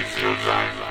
It's your time.